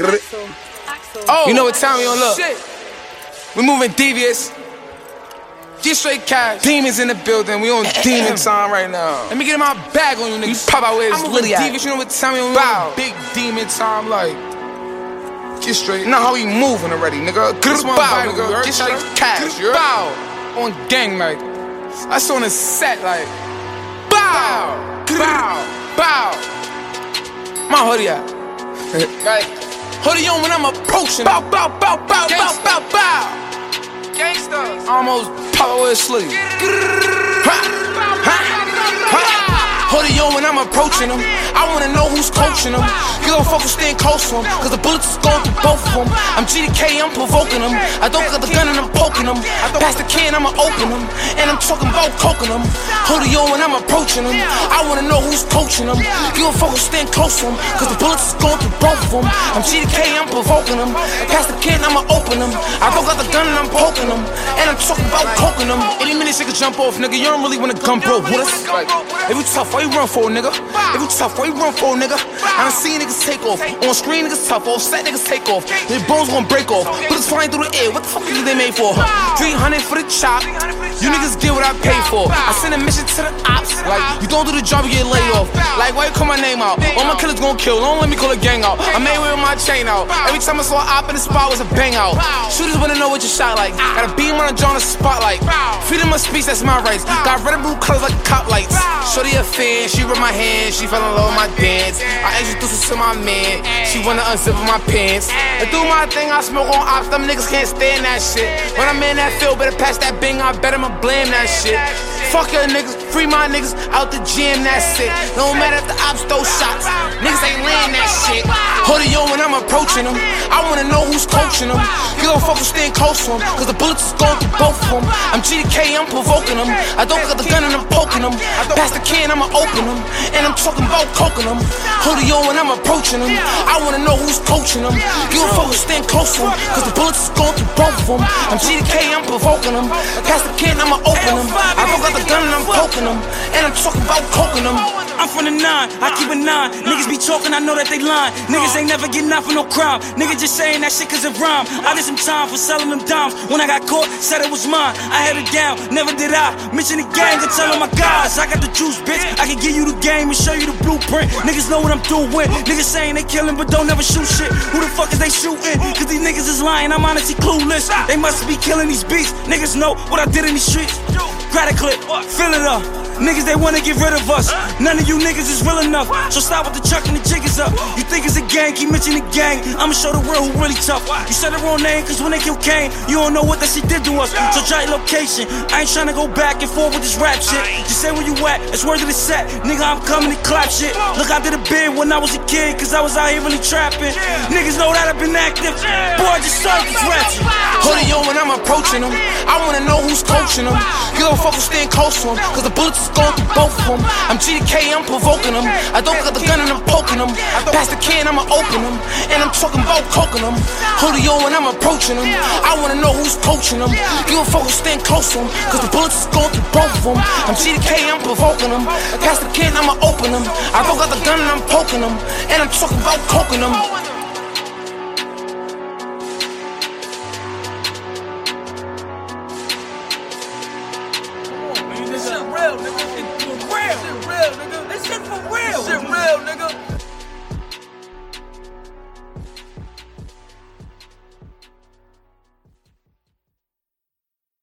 Oh, you know what time we on look? Shit. We moving devious. Get straight cash. Demons in the building. We on demon time right now. Let me get in my bag on you niggas. You pop out with it's litty devious. You know what time we on? Bow. Big demon time like. Get straight. Now how we moving already, nigga. Get bow, nigga. Get straight cash. Bow. On gang like. That's on the set like. Bow. Bow. Bow. My hoodie out. right. Hoodie on when I'm approaching. Bow, bow, bow, bow, bow, bow, bow. Gangsters. Almost pop with a sleeve. When I'm approaching them. I wanna know who's coaching them. You don't focus staying close to them. Cause the bullets is going through both of them. I'm GDK, I'm provoking them. I don't got the gun and I'm poking them. I Pass the can, I'ma open them. And I'm talking about coking them. Hoodie on when I'm approaching them. I wanna know who's coaching them. You don't focus staying close to them. Cause the bullets is going through both of them. I'm GDK, I'm provoking them. Pass the can, I'ma open them. I don't got the gun and I'm poking them. And I'm talking about coking them. Any minute she could jump off, nigga. You don't really wanna gun bro with us. If you tough, why you run for, nigga? If you tough, why you run for, nigga? I done seen niggas take off. On screen, niggas tough. Off set, niggas take off. Their bones gon' break off. Bullets flying through the air. What the fuck is they made for? 300 for the chop. You niggas get what I pay for. I send a mission to the ops. Like, you don't do the job, you get laid off. Like, why you call my name out? All my killers gon' kill. Don't let me call a gang out. I made with my chain out. Every time I saw an op in the spot was a bang out. Shooters wanna know what you shot like. Got a beam on a on a spotlight. Freedom of speech, that's my rights. Got red and blue colors like cop lights. Shorty a fan, she rub my hand, she fell in love with my dance. I introduced her to my man, she wanna unzip my pants. I do my thing, I smoke on ops, them niggas can't stand that shit. When I'm in that field, better pass that bing, I bet I'ma blame that shit. Fuck your niggas, free my niggas out the gym, that's it. No matter if the ops throw shots, niggas ain't laying that shit. Hoodie yo, when I'm approaching them, I wanna know who's coaching them. You don't focus, staying close to them, cause the bullets is going through both of them. I'm GDK, I'm provoking them. I don't got the gun and I'm poking them. I Pass the can, I'ma open them. And I'm talking about coking them. Hoodie on when I'm approaching them, I wanna know who's coaching them. You don't focus, staying close to them, cause the bullets is going through both of them. I'm GDK, I'm provoking them. Pass the can, I'ma open them. I don't got the gun and I'm poking them. And I'm talking about coking them. I'm from the nine, I keep a nine. Niggas be talking, I know that they lying. Niggas ain't never getting out for no crime. Niggas just saying that shit cause it rhyme. I did some time for selling them dimes. When I got caught, said it was mine. I had it down, never did I. Mention the gang and tell all my guys. I got the juice, bitch. I can give you the game and show you the blueprint. Niggas know what I'm doing. Niggas saying they killing, but don't never shoot shit. Who the fuck is they shooting? Cause these niggas is lying, I'm honestly clueless. They must be killing these beats. Niggas know what I did in these streets. Grab a clip, fill it up. Niggas, they wanna get rid of us. None of you niggas is real enough. So stop with the chuck and the jiggers up. You think it's a gang, keep mentioning the gang. I'ma show the world who really tough. You said the wrong name, cause when they kill Kane, you don't know what that shit did to us. So try location. I ain't tryna go back and forth with this rap shit. Just say where you at, it's worth of the set. Nigga, I'm coming to clap shit. Look, I did a bid when I was a kid, cause I was out here really trapping. Niggas know that I've been active. Boy, I just started this rap shit. Hoodie on when I'm approaching them. I wanna know who's coaching them. You don't focus, staying close to them, cause the bullets through both of them. I'm GDK, I'm provoking them. I don't got the gun and I'm poking them. Pass the can, I'ma open them. And I'm talking about coking them. On when I'm approaching them. I wanna know who's coaching them. You don't focus, stand close to them, cause the bullets is going through both of them. I'm GDK, I'm provoking them. Pass the can, I'ma open them. I don't got the gun and I'm poking them. And I'm talking about coking them. real. This shit real, nigga. This shit for real. This shit real, nigga.